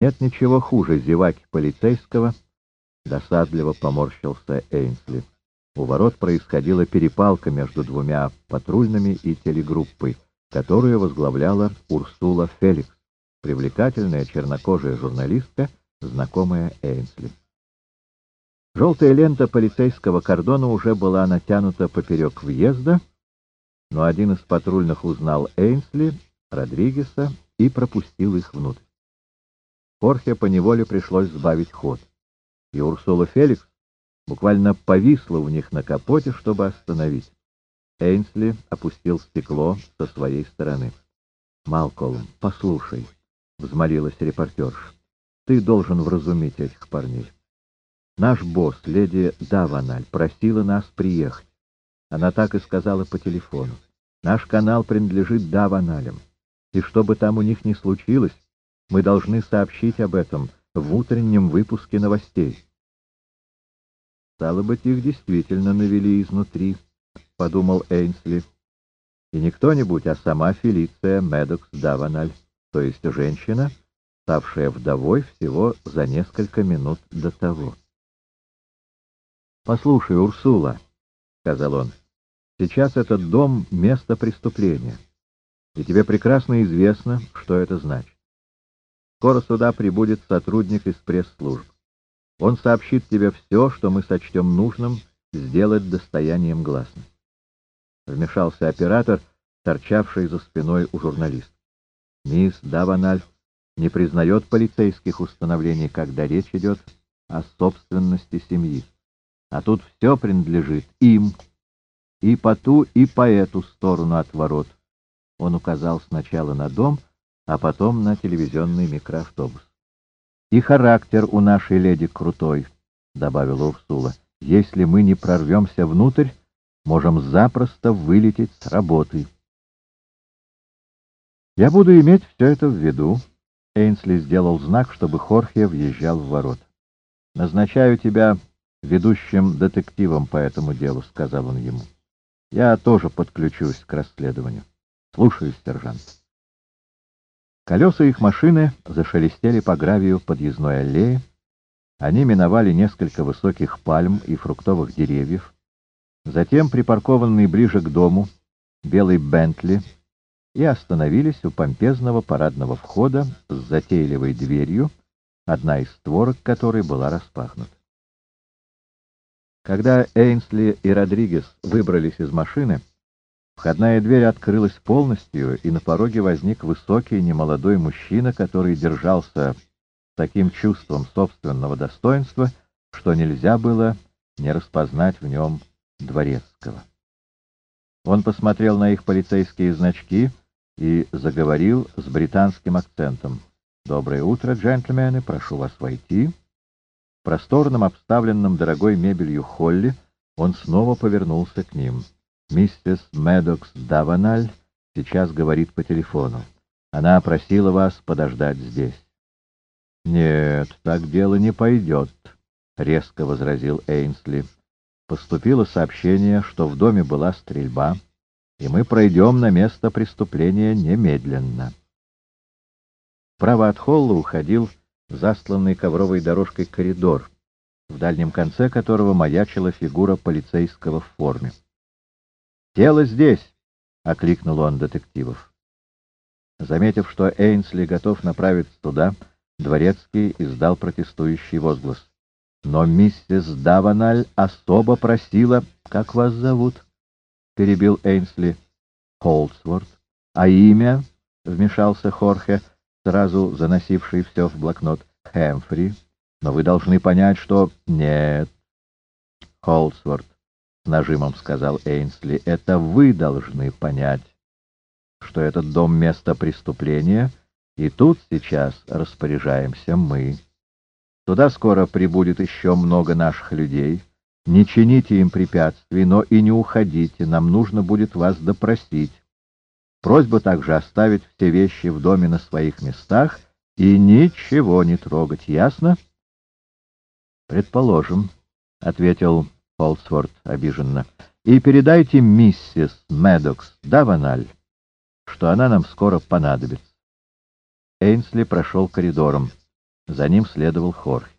Нет ничего хуже зеваки полицейского, досадливо поморщился Эйнсли. У ворот происходила перепалка между двумя патрульными и телегруппой, которую возглавляла Урсула Феликс, привлекательная чернокожая журналистка, знакомая Эйнсли. Желтая лента полицейского кордона уже была натянута поперек въезда, но один из патрульных узнал Эйнсли, Родригеса и пропустил их внутрь. Хорхе поневоле пришлось сбавить ход, и Урсула Феликс буквально повисла у них на капоте, чтобы остановить. Эйнсли опустил стекло со своей стороны. «Малколм, послушай», — взмолилась репортерша, — «ты должен вразумить этих парней. Наш босс, леди Даваналь, просила нас приехать. Она так и сказала по телефону. Наш канал принадлежит Даваналям, и что бы там у них ни случилось, мы должны сообщить об этом в утреннем выпуске новостей». Стало быть, их действительно навели изнутри, — подумал Эйнсли. И не кто-нибудь, а сама Фелиция Медокс Даваналь, то есть женщина, ставшая вдовой всего за несколько минут до того. «Послушай, Урсула», — сказал он, — «сейчас этот дом — место преступления, и тебе прекрасно известно, что это значит. Скоро сюда прибудет сотрудник из пресс-служб. Он сообщит тебе все, что мы сочтем нужным сделать достоянием гласности. Вмешался оператор, торчавший за спиной у журналиста. Мисс Даваналь не признает полицейских установлений, когда речь идет о собственности семьи. А тут все принадлежит им, и по ту, и по эту сторону от ворот. Он указал сначала на дом, а потом на телевизионный микроавтобус. И характер у нашей леди крутой, — добавила Урсула. Если мы не прорвемся внутрь, можем запросто вылететь с работы. Я буду иметь все это в виду. Эйнсли сделал знак, чтобы Хорхе въезжал в ворот. Назначаю тебя ведущим детективом по этому делу, — сказал он ему. Я тоже подключусь к расследованию. Слушаюсь, сержант. Колеса их машины зашелестели по гравию подъездной аллеи. Они миновали несколько высоких пальм и фруктовых деревьев. Затем, припаркованный ближе к дому, белый Бентли, и остановились у помпезного парадного входа с затейливой дверью, одна из створок которой была распахнута. Когда Эйнсли и Родригес выбрались из машины, Входная дверь открылась полностью, и на пороге возник высокий немолодой мужчина, который держался таким чувством собственного достоинства, что нельзя было не распознать в нем дворецкого. Он посмотрел на их полицейские значки и заговорил с британским акцентом. «Доброе утро, джентльмены, прошу вас войти». В просторном, обставленном дорогой мебелью холле он снова повернулся к ним. Миссис Медокс Даваналь сейчас говорит по телефону. Она просила вас подождать здесь. — Нет, так дело не пойдет, — резко возразил Эйнсли. Поступило сообщение, что в доме была стрельба, и мы пройдем на место преступления немедленно. Право от холла уходил застланный ковровой дорожкой коридор, в дальнем конце которого маячила фигура полицейского в форме. «Тело здесь!» — окликнул он детективов. Заметив, что Эйнсли готов направиться туда, Дворецкий издал протестующий возглас. «Но миссис Даваналь особо просила...» «Как вас зовут?» — перебил Эйнсли. «Холдсворт. А имя?» — вмешался Хорхе, сразу заносивший все в блокнот. «Хэмфри. Но вы должны понять, что...» «Нет, Холдсворт нажимом сказал Эйнсли, — это вы должны понять, что этот дом — место преступления, и тут сейчас распоряжаемся мы. Туда скоро прибудет еще много наших людей. Не чините им препятствий, но и не уходите, нам нужно будет вас допросить. Просьба также оставить все вещи в доме на своих местах и ничего не трогать, ясно? — Предположим, — ответил Холсворт обиженно, — и передайте миссис Медокс Даваналь, что она нам скоро понадобится. Эйнсли прошел коридором. За ним следовал Хорхе.